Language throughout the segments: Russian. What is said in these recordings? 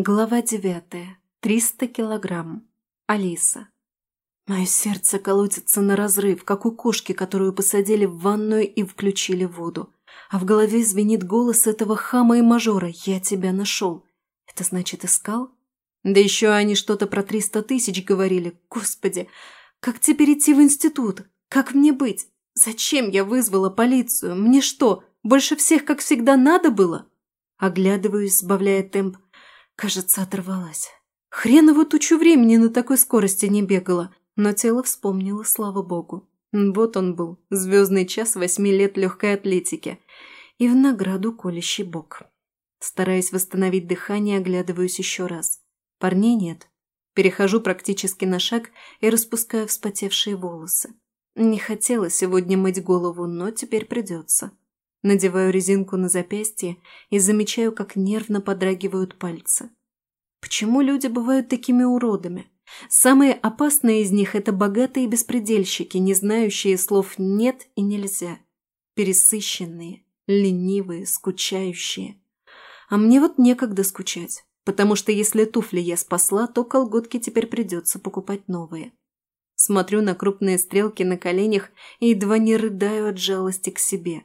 Глава девятая. Триста килограмм. Алиса. Мое сердце колотится на разрыв, как у кошки, которую посадили в ванную и включили воду. А в голове звенит голос этого хама и мажора «Я тебя нашел». Это значит искал? Да еще они что-то про триста тысяч говорили. Господи, как теперь идти в институт? Как мне быть? Зачем я вызвала полицию? Мне что, больше всех, как всегда, надо было? Оглядываюсь, сбавляя темп. Кажется, оторвалась. Хреново тучу времени на такой скорости не бегала, но тело вспомнило, слава богу. Вот он был, звездный час восьми лет легкой атлетики. И в награду колющий бок. Стараясь восстановить дыхание, оглядываюсь еще раз. Парней нет. Перехожу практически на шаг и распускаю вспотевшие волосы. Не хотела сегодня мыть голову, но теперь придется. Надеваю резинку на запястье и замечаю, как нервно подрагивают пальцы. Почему люди бывают такими уродами? Самые опасные из них – это богатые беспредельщики, не знающие слов «нет» и «нельзя». Пересыщенные, ленивые, скучающие. А мне вот некогда скучать, потому что если туфли я спасла, то колготки теперь придется покупать новые. Смотрю на крупные стрелки на коленях и едва не рыдаю от жалости к себе.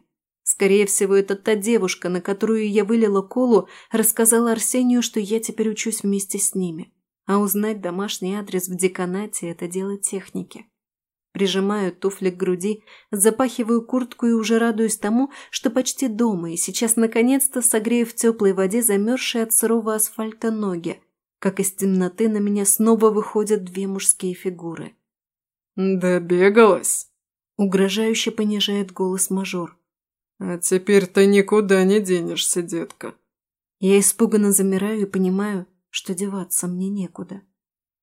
Скорее всего, это та девушка, на которую я вылила колу, рассказала Арсению, что я теперь учусь вместе с ними. А узнать домашний адрес в деканате – это дело техники. Прижимаю туфли к груди, запахиваю куртку и уже радуюсь тому, что почти дома, и сейчас наконец-то согрею в теплой воде замерзшие от сырого асфальта ноги, как из темноты на меня снова выходят две мужские фигуры. «Добегалась?» – угрожающе понижает голос мажор. «А теперь ты никуда не денешься, детка». Я испуганно замираю и понимаю, что деваться мне некуда.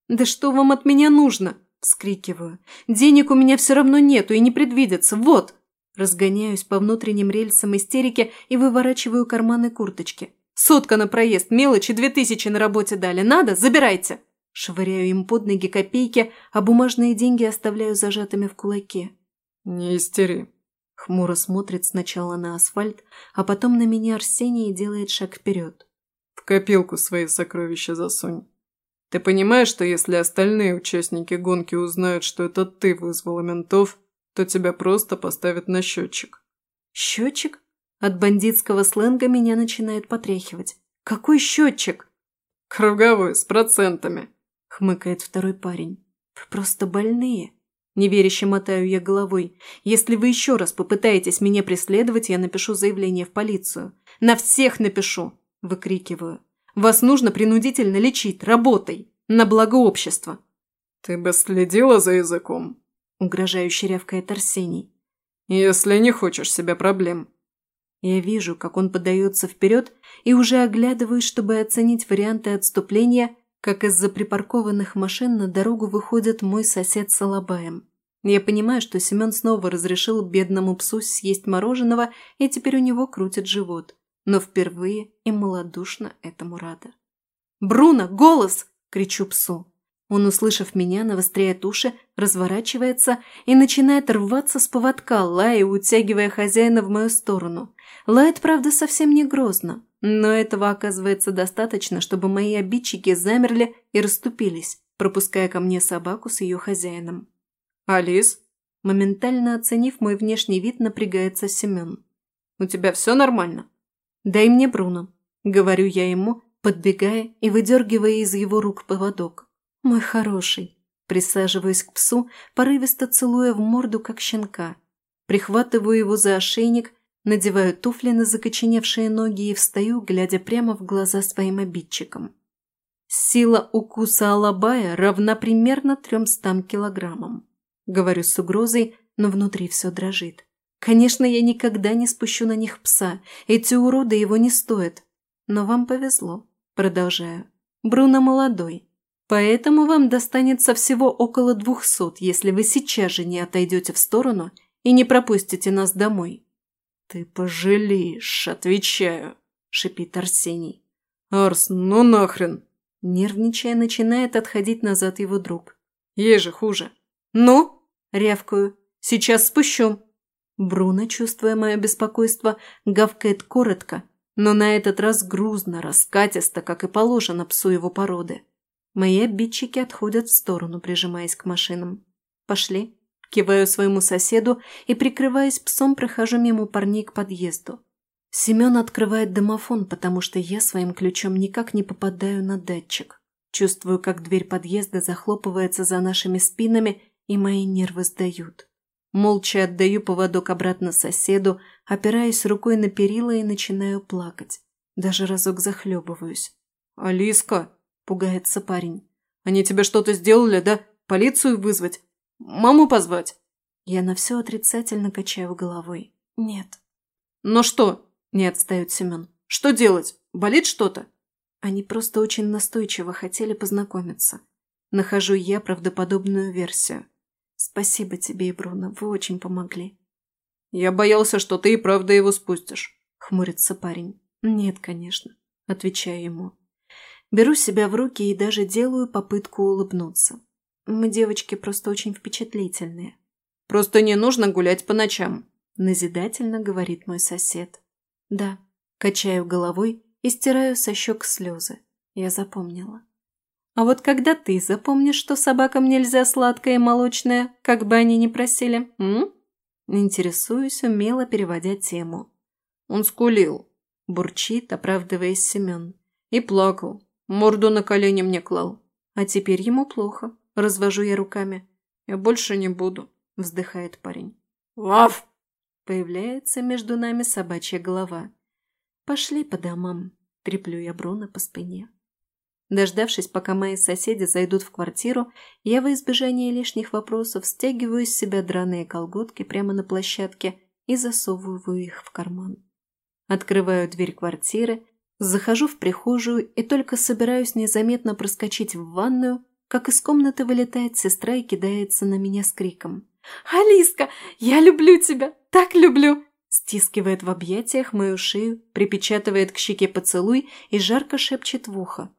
«Да что вам от меня нужно?» – вскрикиваю. «Денег у меня все равно нету и не предвидится. Вот!» Разгоняюсь по внутренним рельсам истерики и выворачиваю карманы курточки. «Сотка на проезд, мелочи две тысячи на работе дали. Надо? Забирайте!» Швыряю им под ноги копейки, а бумажные деньги оставляю зажатыми в кулаке. «Не истери», Хмуро смотрит сначала на асфальт, а потом на меня Арсений и делает шаг вперед. «В копилку свои сокровища засунь. Ты понимаешь, что если остальные участники гонки узнают, что это ты вызвала ментов, то тебя просто поставят на счетчик?» «Счетчик?» От бандитского сленга меня начинает потряхивать. «Какой счетчик?» «Круговой, с процентами», — хмыкает второй парень. «Вы просто больные». Неверяще мотаю я головой. Если вы еще раз попытаетесь меня преследовать, я напишу заявление в полицию. На всех напишу! Выкрикиваю. Вас нужно принудительно лечить, работой, на благо общества. Ты бы следила за языком? Угрожающе рявкает Арсений. Если не хочешь себе проблем. Я вижу, как он подается вперед и уже оглядываюсь, чтобы оценить варианты отступления, как из-за припаркованных машин на дорогу выходит мой сосед с Алабаем. Я понимаю, что Семен снова разрешил бедному псу съесть мороженого, и теперь у него крутит живот. Но впервые и малодушно этому рада. «Бруно, голос!» – кричу псу. Он, услышав меня, навостряет уши, разворачивается и начинает рваться с поводка, лая, утягивая хозяина в мою сторону. Лает, правда, совсем не грозно, но этого оказывается достаточно, чтобы мои обидчики замерли и расступились, пропуская ко мне собаку с ее хозяином. «Алис?» Моментально оценив мой внешний вид, напрягается Семен. «У тебя все нормально?» «Дай мне Бруно», — говорю я ему, подбегая и выдергивая из его рук поводок. «Мой хороший», присаживаюсь к псу, порывисто целуя в морду, как щенка. Прихватываю его за ошейник, надеваю туфли на закоченевшие ноги и встаю, глядя прямо в глаза своим обидчикам. Сила укуса алабая равна примерно тремстам килограммам. Говорю с угрозой, но внутри все дрожит. Конечно, я никогда не спущу на них пса. Эти уроды его не стоят. Но вам повезло. Продолжаю. Бруно молодой. Поэтому вам достанется всего около двухсот, если вы сейчас же не отойдете в сторону и не пропустите нас домой». «Ты пожалеешь, отвечаю», – шипит Арсений. «Арс, ну нахрен!» Нервничая, начинает отходить назад его друг. «Ей же хуже». «Ну?» – рявкаю. «Сейчас спущу». Бруно, чувствуя мое беспокойство, гавкает коротко, но на этот раз грузно, раскатисто, как и положено псу его породы. Мои обидчики отходят в сторону, прижимаясь к машинам. «Пошли». Киваю своему соседу и, прикрываясь псом, прохожу мимо парней к подъезду. Семен открывает домофон, потому что я своим ключом никак не попадаю на датчик. Чувствую, как дверь подъезда захлопывается за нашими спинами, и мои нервы сдают. Молча отдаю поводок обратно соседу, опираясь рукой на перила и начинаю плакать. Даже разок захлебываюсь. «Алиска!» – пугается парень. «Они тебе что-то сделали, да? Полицию вызвать? Маму позвать?» Я на все отрицательно качаю головой. «Нет». «Но что?» – не отстает Семен. «Что делать? Болит что-то?» Они просто очень настойчиво хотели познакомиться. Нахожу я правдоподобную версию. Спасибо тебе Бруно, вы очень помогли. Я боялся, что ты и правда его спустишь. Хмурится парень. Нет, конечно. Отвечаю ему. Беру себя в руки и даже делаю попытку улыбнуться. Мы, девочки, просто очень впечатлительные. Просто не нужно гулять по ночам. Назидательно говорит мой сосед. Да. Качаю головой и стираю со щек слезы. Я запомнила. А вот когда ты запомнишь, что собакам нельзя сладкое и молочное, как бы они ни просили, м? Интересуюсь, умело переводя тему. Он скулил. Бурчит, оправдываясь Семен. И плакал. Морду на колени мне клал. А теперь ему плохо. Развожу я руками. Я больше не буду. Вздыхает парень. Ваф! Появляется между нами собачья голова. Пошли по домам. Треплю я Бруно по спине. Дождавшись, пока мои соседи зайдут в квартиру, я во избежание лишних вопросов стягиваю из себя драные колготки прямо на площадке и засовываю их в карман. Открываю дверь квартиры, захожу в прихожую и только собираюсь незаметно проскочить в ванную, как из комнаты вылетает сестра и кидается на меня с криком. «Алиска, я люблю тебя! Так люблю!» Стискивает в объятиях мою шею, припечатывает к щеке поцелуй и жарко шепчет в ухо.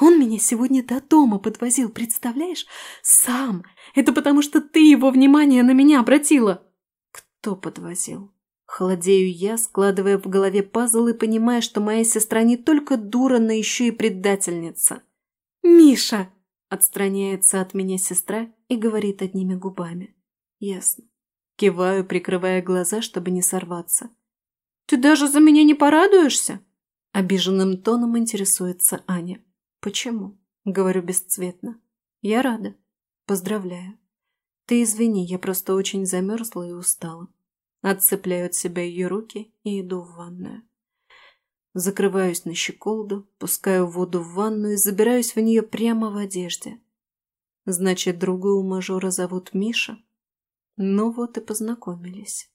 Он меня сегодня до дома подвозил, представляешь? Сам. Это потому, что ты его внимание на меня обратила. Кто подвозил? Холодею я, складывая в голове пазл и понимая, что моя сестра не только дура, но еще и предательница. «Миша!» – отстраняется от меня сестра и говорит одними губами. «Ясно». Киваю, прикрывая глаза, чтобы не сорваться. «Ты даже за меня не порадуешься?» Обиженным тоном интересуется Аня. «Почему?» – говорю бесцветно. «Я рада. Поздравляю. Ты извини, я просто очень замерзла и устала». Отцепляю от себя ее руки и иду в ванную. Закрываюсь на щеколду, пускаю воду в ванну и забираюсь в нее прямо в одежде. Значит, другую мажора зовут Миша? Ну вот и познакомились.